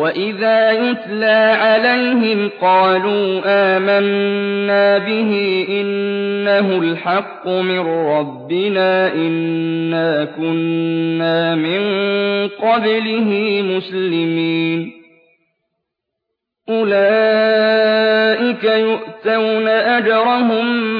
وَإِذَا يُتْلَىٰ عَلَيْهِمْ قَالُوا آمَنَّا بِهِ إِنَّهُ الْحَقُّ مِن رَّبِّنَا إِنَّا كُنَّا مِن قَبْلِهِ مُسْلِمِينَ أُولَٰئِكَ يُؤْتَوْنَ أَجْرَهُم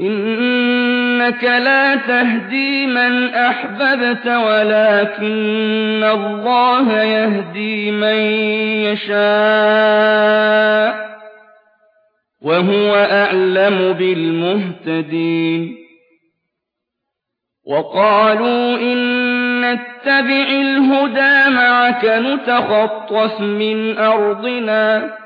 إِنَّكَ لَا تَهْدِي مَنْ أَحْبَبْتَ وَلَٰكِنَّ اللَّهَ يَهْدِي مَن يَشَاءُ وَهُوَ أَعْلَمُ بِالْمُهْتَدِينَ وَقَالُوا إِن نَّتَّبِعِ الْهُدَىٰ مَعَكَ نُتَخَطَّفْ مِنْ أَرْضِنَا ۚ